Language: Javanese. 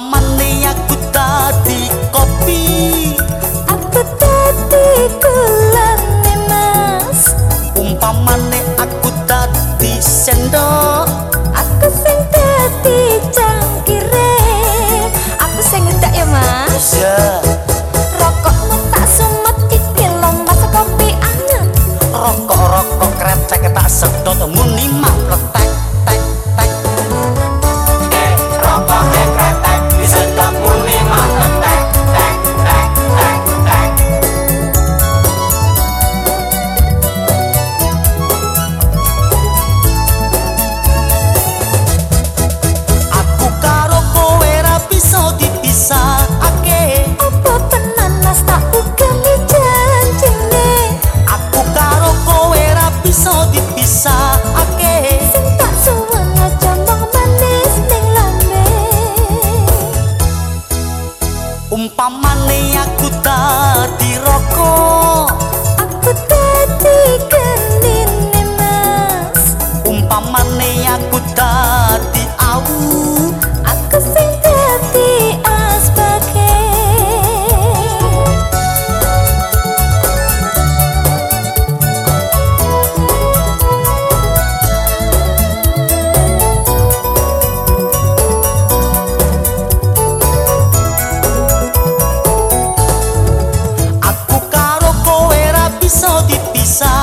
Upamane aku tadi kopi. Aku tadi gula nemas Umpamane aku tadi sendok. Aku sing tadi cangkire. Aku sing ngedak ya mas. Iya Rokokmu tak sumet di pilon Masa kopi anget. Rokok-rokok kerecek tak sedot Muni maplotek Rupane aku tak diroko Aku tak pasar.